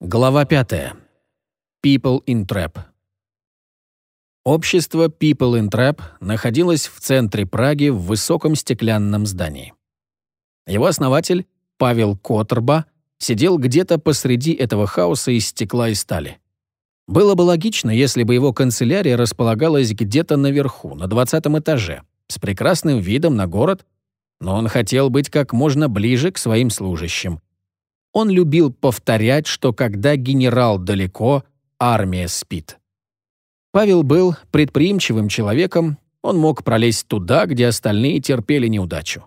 Глава 5. People in Trap. Общество People in Trap находилось в центре Праги в высоком стеклянном здании. Его основатель, Павел Которба, сидел где-то посреди этого хаоса из стекла и стали. Было бы логично, если бы его канцелярия располагалась где-то наверху, на 20 этаже, с прекрасным видом на город, но он хотел быть как можно ближе к своим служащим, он любил повторять, что когда генерал далеко, армия спит. Павел был предприимчивым человеком, он мог пролезть туда, где остальные терпели неудачу.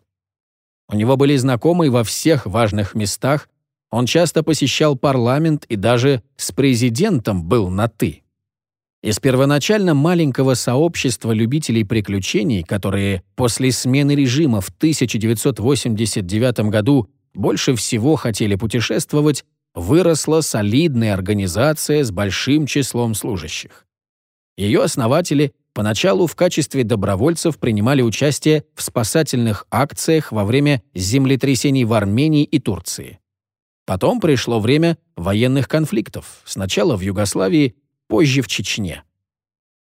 У него были знакомые во всех важных местах, он часто посещал парламент и даже с президентом был на «ты». Из первоначально маленького сообщества любителей приключений, которые после смены режима в 1989 году больше всего хотели путешествовать, выросла солидная организация с большим числом служащих. Ее основатели поначалу в качестве добровольцев принимали участие в спасательных акциях во время землетрясений в Армении и Турции. Потом пришло время военных конфликтов, сначала в Югославии, позже в Чечне.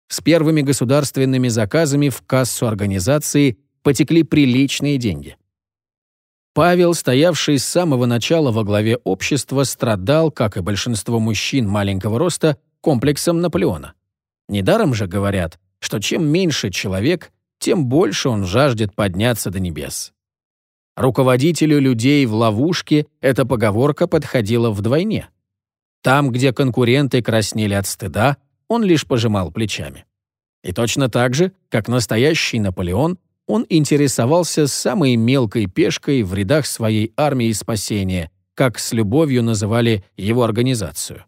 С первыми государственными заказами в кассу организации потекли приличные деньги. Павел, стоявший с самого начала во главе общества, страдал, как и большинство мужчин маленького роста, комплексом Наполеона. Недаром же говорят, что чем меньше человек, тем больше он жаждет подняться до небес. Руководителю людей в ловушке эта поговорка подходила вдвойне. Там, где конкуренты краснели от стыда, он лишь пожимал плечами. И точно так же, как настоящий Наполеон, он интересовался самой мелкой пешкой в рядах своей армии спасения, как с любовью называли его организацию.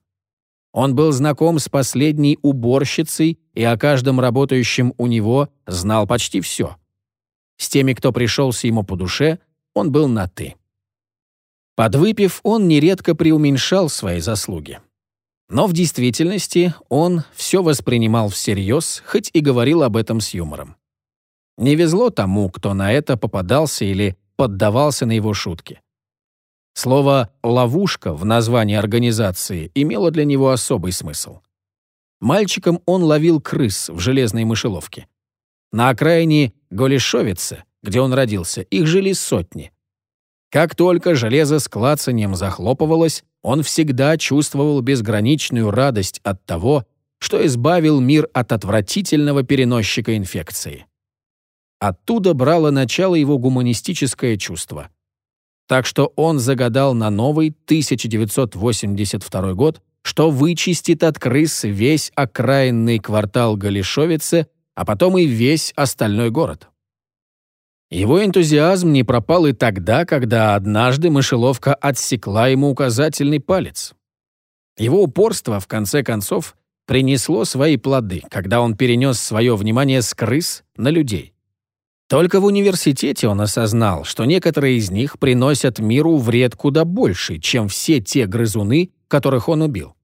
Он был знаком с последней уборщицей и о каждом работающем у него знал почти все. С теми, кто пришелся ему по душе, он был на «ты». Подвыпив, он нередко преуменьшал свои заслуги. Но в действительности он все воспринимал всерьез, хоть и говорил об этом с юмором. Не везло тому, кто на это попадался или поддавался на его шутки. Слово «ловушка» в названии организации имело для него особый смысл. Мальчиком он ловил крыс в железной мышеловке. На окраине Голешовицы, где он родился, их жили сотни. Как только железо с клацанием захлопывалось, он всегда чувствовал безграничную радость от того, что избавил мир от отвратительного переносчика инфекции. Оттуда брало начало его гуманистическое чувство. Так что он загадал на новый 1982 год, что вычистит от крыс весь окраинный квартал Галишовицы, а потом и весь остальной город. Его энтузиазм не пропал и тогда, когда однажды мышеловка отсекла ему указательный палец. Его упорство, в конце концов, принесло свои плоды, когда он перенес свое внимание с крыс на людей. Только в университете он осознал, что некоторые из них приносят миру вред куда больше, чем все те грызуны, которых он убил.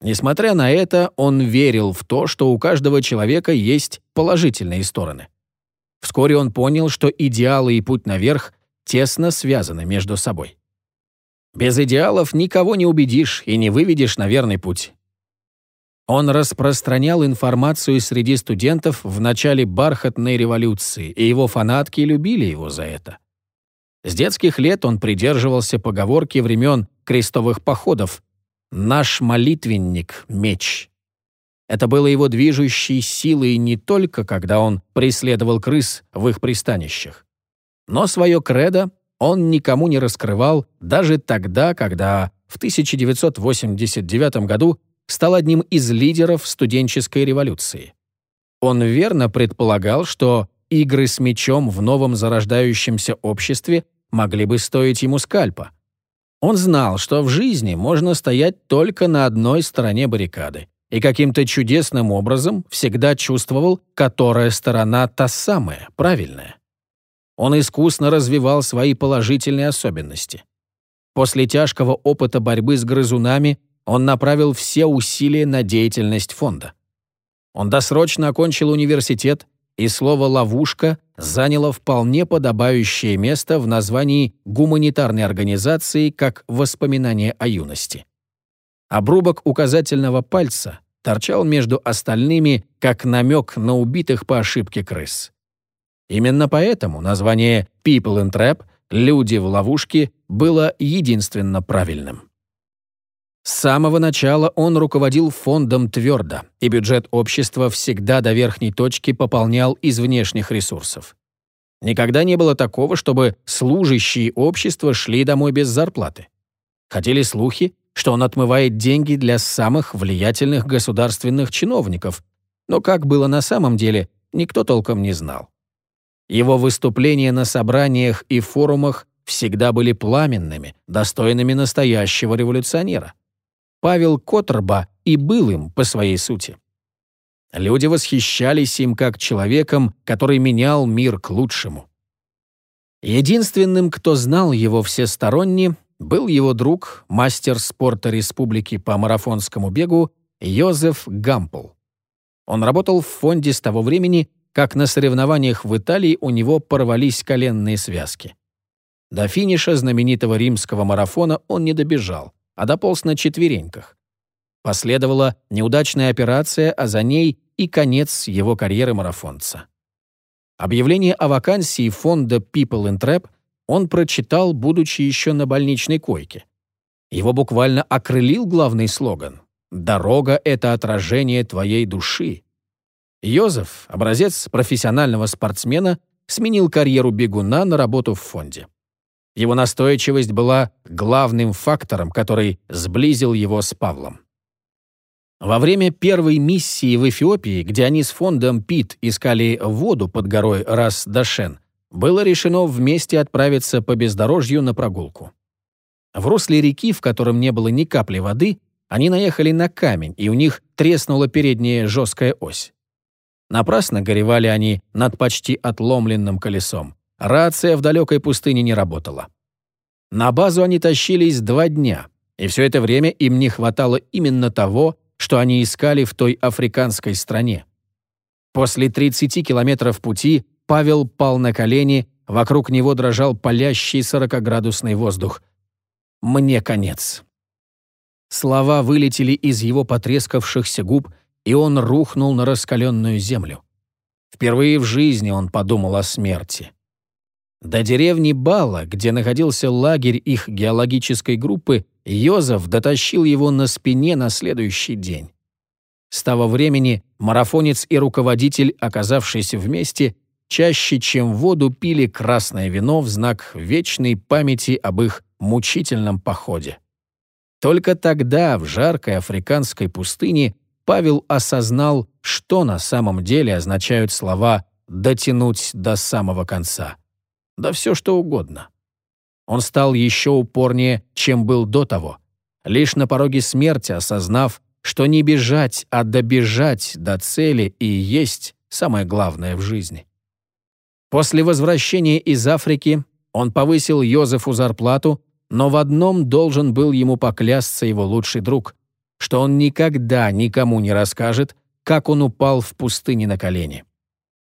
Несмотря на это, он верил в то, что у каждого человека есть положительные стороны. Вскоре он понял, что идеалы и путь наверх тесно связаны между собой. Без идеалов никого не убедишь и не выведешь на верный путь. Он распространял информацию среди студентов в начале бархатной революции, и его фанатки любили его за это. С детских лет он придерживался поговорки времен крестовых походов «Наш молитвенник — меч». Это было его движущей силой не только, когда он преследовал крыс в их пристанищах. Но свое кредо он никому не раскрывал даже тогда, когда в 1989 году стал одним из лидеров студенческой революции. Он верно предполагал, что игры с мечом в новом зарождающемся обществе могли бы стоить ему скальпа. Он знал, что в жизни можно стоять только на одной стороне баррикады, и каким-то чудесным образом всегда чувствовал, которая сторона та самая, правильная. Он искусно развивал свои положительные особенности. После тяжкого опыта борьбы с грызунами он направил все усилия на деятельность фонда. Он досрочно окончил университет, и слово «ловушка» заняло вполне подобающее место в названии гуманитарной организации как воспоминание о юности. Обрубок указательного пальца торчал между остальными, как намек на убитых по ошибке крыс. Именно поэтому название «People in Trap» — «Люди в ловушке» было единственно правильным. С самого начала он руководил фондом твердо, и бюджет общества всегда до верхней точки пополнял из внешних ресурсов. Никогда не было такого, чтобы служащие общества шли домой без зарплаты. Ходили слухи, что он отмывает деньги для самых влиятельных государственных чиновников, но как было на самом деле, никто толком не знал. Его выступления на собраниях и форумах всегда были пламенными, достойными настоящего революционера. Павел Котрба и был им по своей сути. Люди восхищались им как человеком, который менял мир к лучшему. Единственным, кто знал его всесторонне, был его друг, мастер спорта республики по марафонскому бегу Йозеф Гампл. Он работал в фонде с того времени, как на соревнованиях в Италии у него порвались коленные связки. До финиша знаменитого римского марафона он не добежал, а дополз на четвереньках. Последовала неудачная операция, а за ней и конец его карьеры марафонца. Объявление о вакансии фонда People in Trap он прочитал, будучи еще на больничной койке. Его буквально окрылил главный слоган «Дорога — это отражение твоей души». Йозеф, образец профессионального спортсмена, сменил карьеру бегуна на работу в фонде. Его настойчивость была главным фактором, который сблизил его с Павлом. Во время первой миссии в Эфиопии, где они с фондом ПИТ искали воду под горой Рас-Дашен, было решено вместе отправиться по бездорожью на прогулку. В русле реки, в котором не было ни капли воды, они наехали на камень, и у них треснула передняя жесткая ось. Напрасно горевали они над почти отломленным колесом. Рация в далекой пустыне не работала. На базу они тащились два дня, и все это время им не хватало именно того, что они искали в той африканской стране. После 30 километров пути Павел пал на колени, вокруг него дрожал палящий 40-градусный воздух. «Мне конец». Слова вылетели из его потрескавшихся губ, и он рухнул на раскаленную землю. Впервые в жизни он подумал о смерти. До деревни Бала, где находился лагерь их геологической группы, Йозеф дотащил его на спине на следующий день. С того времени марафонец и руководитель, оказавшиеся вместе, чаще, чем воду, пили красное вино в знак вечной памяти об их мучительном походе. Только тогда, в жаркой африканской пустыне, Павел осознал, что на самом деле означают слова «дотянуть до самого конца» да все что угодно. Он стал еще упорнее, чем был до того, лишь на пороге смерти осознав, что не бежать, а добежать до цели и есть самое главное в жизни. После возвращения из Африки он повысил Йозефу зарплату, но в одном должен был ему поклясться его лучший друг, что он никогда никому не расскажет, как он упал в пустыне на колени.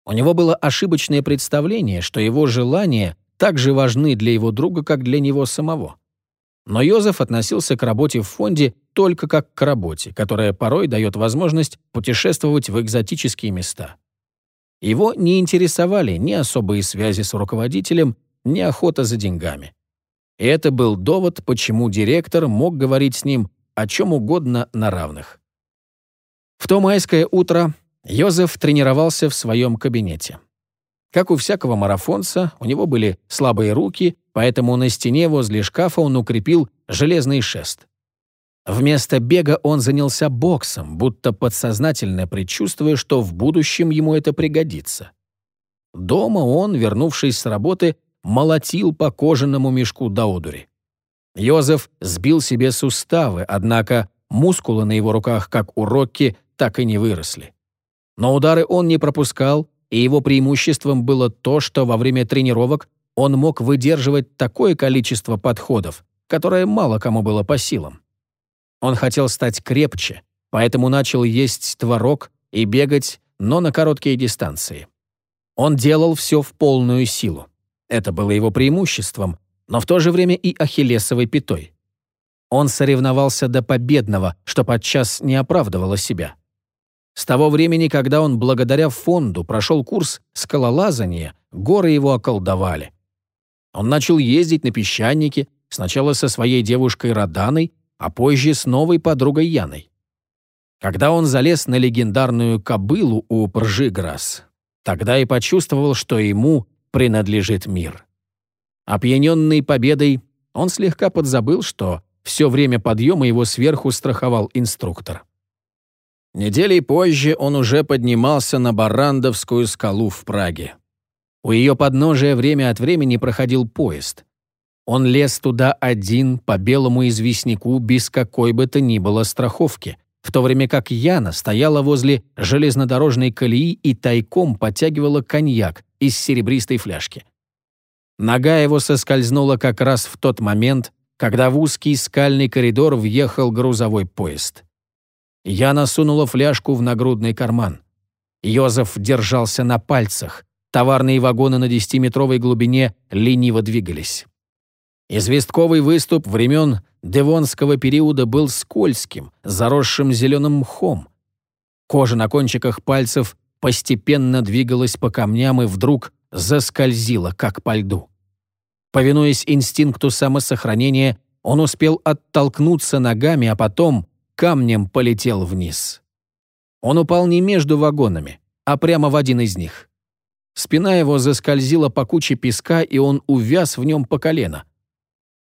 У него было ошибочное представление, что его желания так же важны для его друга, как для него самого. Но Йозеф относился к работе в фонде только как к работе, которая порой дает возможность путешествовать в экзотические места. Его не интересовали ни особые связи с руководителем, ни охота за деньгами. И это был довод, почему директор мог говорить с ним о чем угодно на равных. В то майское утро Йозеф тренировался в своем кабинете. Как у всякого марафонца, у него были слабые руки, поэтому на стене возле шкафа он укрепил железный шест. Вместо бега он занялся боксом, будто подсознательно предчувствуя, что в будущем ему это пригодится. Дома он, вернувшись с работы, молотил по кожаному мешку до одури. Йозеф сбил себе суставы, однако мускулы на его руках, как у Рокки, так и не выросли. Но удары он не пропускал, и его преимуществом было то, что во время тренировок он мог выдерживать такое количество подходов, которое мало кому было по силам. Он хотел стать крепче, поэтому начал есть творог и бегать, но на короткие дистанции. Он делал все в полную силу. Это было его преимуществом, но в то же время и ахиллесовой пятой. Он соревновался до победного, что подчас не оправдывало себя. С того времени, когда он благодаря фонду прошел курс скалолазания, горы его околдовали. Он начал ездить на песчаники, сначала со своей девушкой Раданой, а позже с новой подругой Яной. Когда он залез на легендарную кобылу у Пржиграс, тогда и почувствовал, что ему принадлежит мир. Опьяненный победой, он слегка подзабыл, что все время подъема его сверху страховал инструктор. Неделей позже он уже поднимался на Барандовскую скалу в Праге. У ее подножия время от времени проходил поезд. Он лез туда один по белому известняку без какой бы то ни было страховки, в то время как Яна стояла возле железнодорожной колеи и тайком подтягивала коньяк из серебристой фляжки. Нога его соскользнула как раз в тот момент, когда в узкий скальный коридор въехал грузовой поезд. Яна сунула фляжку в нагрудный карман. Йозеф держался на пальцах. Товарные вагоны на десятиметровой глубине лениво двигались. Известковый выступ времен Девонского периода был скользким, заросшим зеленым мхом. Кожа на кончиках пальцев постепенно двигалась по камням и вдруг заскользила, как по льду. Повинуясь инстинкту самосохранения, он успел оттолкнуться ногами, а потом камнем полетел вниз. Он упал не между вагонами, а прямо в один из них. Спина его заскользила по куче песка, и он увяз в нем по колено.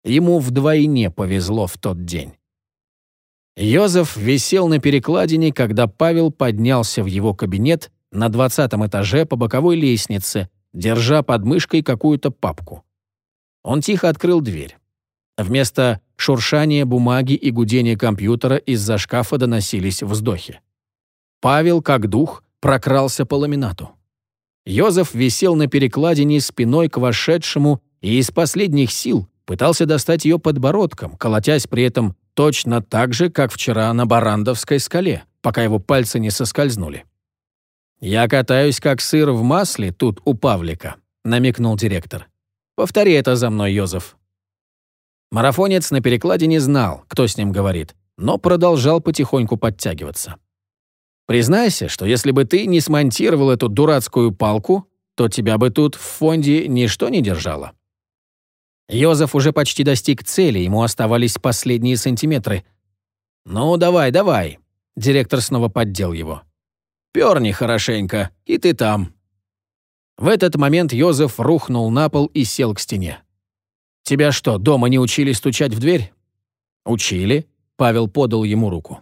Ему вдвойне повезло в тот день. Йозеф висел на перекладине, когда Павел поднялся в его кабинет на двадцатом этаже по боковой лестнице, держа под мышкой какую-то папку. Он тихо открыл дверь. Вместо шуршания бумаги и гудения компьютера из-за шкафа доносились вздохи. Павел, как дух, прокрался по ламинату. Йозеф висел на перекладине спиной к вошедшему и из последних сил пытался достать ее подбородком, колотясь при этом точно так же, как вчера на Барандовской скале, пока его пальцы не соскользнули. «Я катаюсь, как сыр в масле тут у Павлика», — намекнул директор. «Повтори это за мной, Йозеф». Марафонец на перекладе не знал, кто с ним говорит, но продолжал потихоньку подтягиваться. «Признайся, что если бы ты не смонтировал эту дурацкую палку, то тебя бы тут в фонде ничто не держало. Йозеф уже почти достиг цели, ему оставались последние сантиметры. «Ну, давай, давай!» Директор снова поддел его. «Перни хорошенько, и ты там». В этот момент Йозеф рухнул на пол и сел к стене. «Тебя что, дома не учили стучать в дверь?» «Учили», — Павел подал ему руку.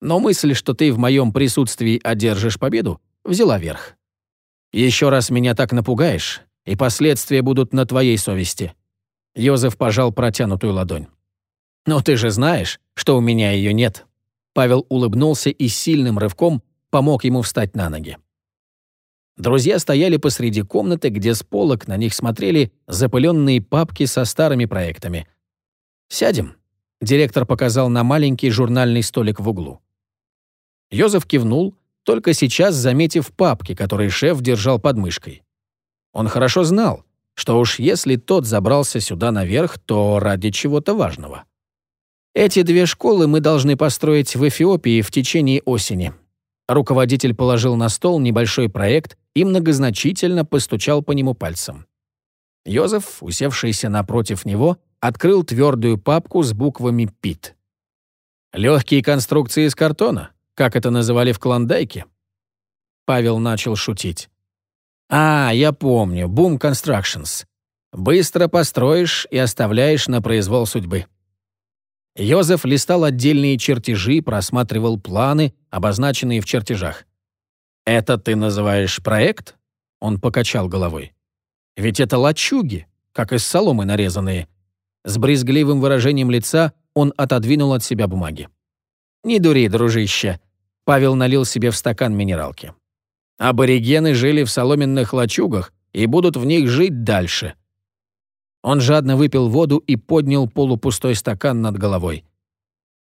«Но мысль, что ты в моем присутствии одержишь победу, взяла верх. Еще раз меня так напугаешь, и последствия будут на твоей совести. Йозеф пожал протянутую ладонь. «Но ты же знаешь, что у меня ее нет». Павел улыбнулся и сильным рывком помог ему встать на ноги. Друзья стояли посреди комнаты, где с полок на них смотрели запыленные папки со старыми проектами. «Сядем», — директор показал на маленький журнальный столик в углу. Йозеф кивнул, только сейчас заметив папки, которые шеф держал под мышкой. Он хорошо знал, что уж если тот забрался сюда наверх, то ради чего-то важного. Эти две школы мы должны построить в Эфиопии в течение осени. Руководитель положил на стол небольшой проект и многозначительно постучал по нему пальцем. Йозеф, усевшийся напротив него, открыл твердую папку с буквами «ПИТ». «Легкие конструкции из картона, как это называли в Клондайке?» Павел начал шутить. А, я помню, Boom Constructions. Быстро построишь и оставляешь на произвол судьбы. Йозеф листал отдельные чертежи, просматривал планы, обозначенные в чертежах. «Это ты называешь проект?» Он покачал головой. «Ведь это лачуги, как из соломы нарезанные». С брезгливым выражением лица он отодвинул от себя бумаги. «Не дури, дружище». Павел налил себе в стакан минералки. Аборигены жили в соломенных лачугах и будут в них жить дальше. Он жадно выпил воду и поднял полупустой стакан над головой.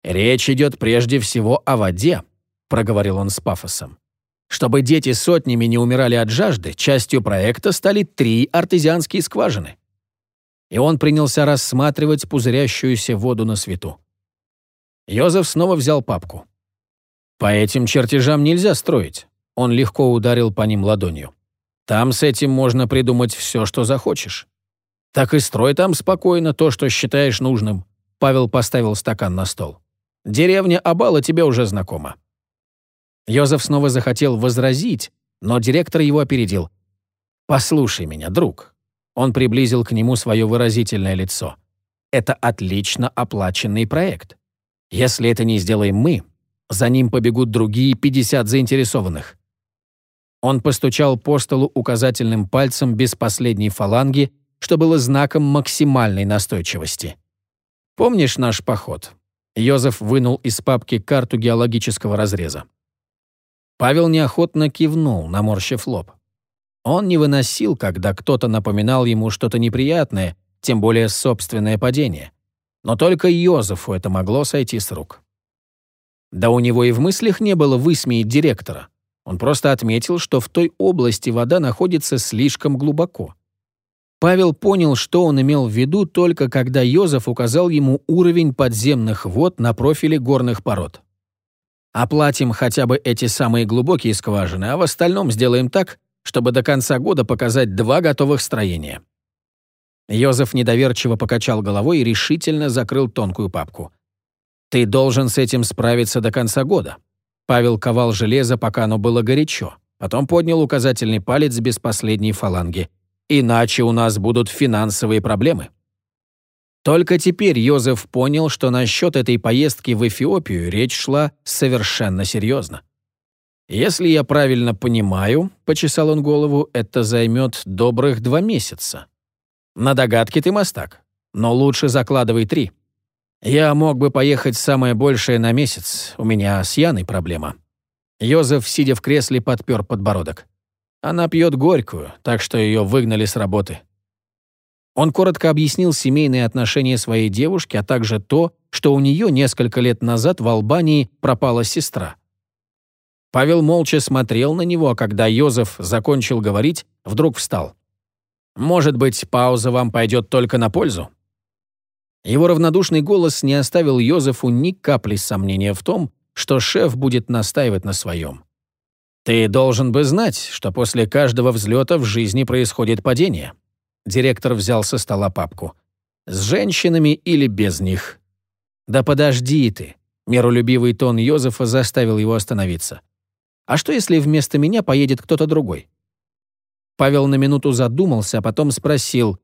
«Речь идет прежде всего о воде», — проговорил он с пафосом. «Чтобы дети сотнями не умирали от жажды, частью проекта стали три артезианские скважины». И он принялся рассматривать пузырящуюся воду на свету. Йозеф снова взял папку. «По этим чертежам нельзя строить». Он легко ударил по ним ладонью. «Там с этим можно придумать все, что захочешь». «Так и строй там спокойно то, что считаешь нужным». Павел поставил стакан на стол. «Деревня Абала тебе уже знакома». Йозеф снова захотел возразить, но директор его опередил. «Послушай меня, друг». Он приблизил к нему свое выразительное лицо. «Это отлично оплаченный проект. Если это не сделаем мы, за ним побегут другие 50 заинтересованных». Он постучал по столу указательным пальцем без последней фаланги что было знаком максимальной настойчивости. «Помнишь наш поход?» Йозеф вынул из папки карту геологического разреза. Павел неохотно кивнул, наморщив лоб. Он не выносил, когда кто-то напоминал ему что-то неприятное, тем более собственное падение. Но только Йозефу это могло сойти с рук. Да у него и в мыслях не было высмеять директора. Он просто отметил, что в той области вода находится слишком глубоко. Павел понял, что он имел в виду только когда Йозеф указал ему уровень подземных вод на профиле горных пород. Оплатим хотя бы эти самые глубокие скважины, а в остальном сделаем так, чтобы до конца года показать два готовых строения. Йозеф недоверчиво покачал головой и решительно закрыл тонкую папку. «Ты должен с этим справиться до конца года». Павел ковал железо, пока оно было горячо. Потом поднял указательный палец без последней фаланги. Иначе у нас будут финансовые проблемы. Только теперь Йозеф понял, что насчет этой поездки в Эфиопию речь шла совершенно серьезно. «Если я правильно понимаю», — почесал он голову, — «это займет добрых два месяца. На догадки ты мастак, но лучше закладывай три. Я мог бы поехать самое большее на месяц, у меня с Яной проблема». Йозеф, сидя в кресле, подпер подбородок. Она пьет горькую, так что ее выгнали с работы. Он коротко объяснил семейные отношения своей девушки, а также то, что у нее несколько лет назад в Албании пропала сестра. Павел молча смотрел на него, а когда Йозеф закончил говорить, вдруг встал. «Может быть, пауза вам пойдет только на пользу?» Его равнодушный голос не оставил Йозефу ни капли сомнения в том, что шеф будет настаивать на своем. «Ты должен бы знать, что после каждого взлета в жизни происходит падение». Директор взял со стола папку. «С женщинами или без них?» «Да подожди ты!» Миролюбивый тон Йозефа заставил его остановиться. «А что, если вместо меня поедет кто-то другой?» Павел на минуту задумался, а потом спросил.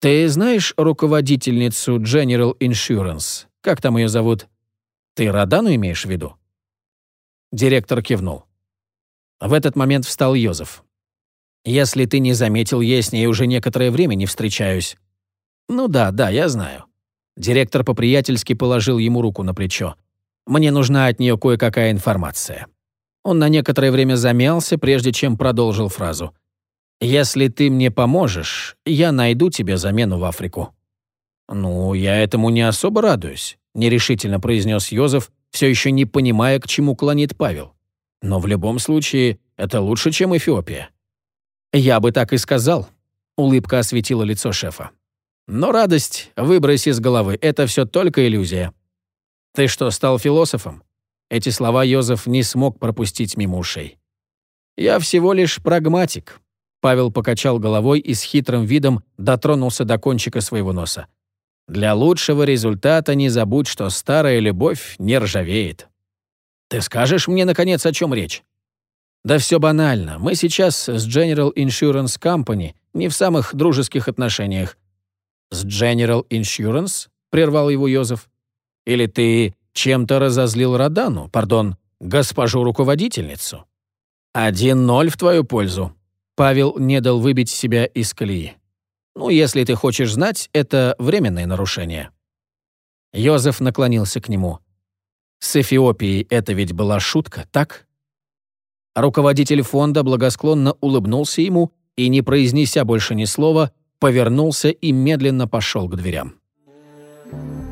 «Ты знаешь руководительницу General Insurance? Как там ее зовут? Ты Родану имеешь в виду?» Директор кивнул. В этот момент встал Йозеф. «Если ты не заметил, я с ней уже некоторое время не встречаюсь». «Ну да, да, я знаю». Директор по-приятельски положил ему руку на плечо. «Мне нужна от нее кое-какая информация». Он на некоторое время замялся, прежде чем продолжил фразу. «Если ты мне поможешь, я найду тебе замену в Африку». «Ну, я этому не особо радуюсь», — нерешительно произнес Йозеф, все еще не понимая, к чему клонит Павел. Но в любом случае, это лучше, чем Эфиопия. Я бы так и сказал. Улыбка осветила лицо шефа. Но радость выбрось из головы, это все только иллюзия. Ты что, стал философом? Эти слова Йозеф не смог пропустить мимо ушей. Я всего лишь прагматик. Павел покачал головой и с хитрым видом дотронулся до кончика своего носа. Для лучшего результата не забудь, что старая любовь не ржавеет. Ты скажешь мне, наконец, о чем речь? Да все банально. Мы сейчас с General Insurance Company не в самых дружеских отношениях. С General Insurance? Прервал его Йозеф. Или ты чем-то разозлил Радану, пардон, госпожу руководительницу? Один ноль в твою пользу. Павел не дал выбить себя из колеи. Ну, если ты хочешь знать, это временное нарушение. Йозеф наклонился к нему. С Эфиопией это ведь была шутка, так? Руководитель фонда благосклонно улыбнулся ему и, не произнеся больше ни слова, повернулся и медленно пошел к дверям. Thank you.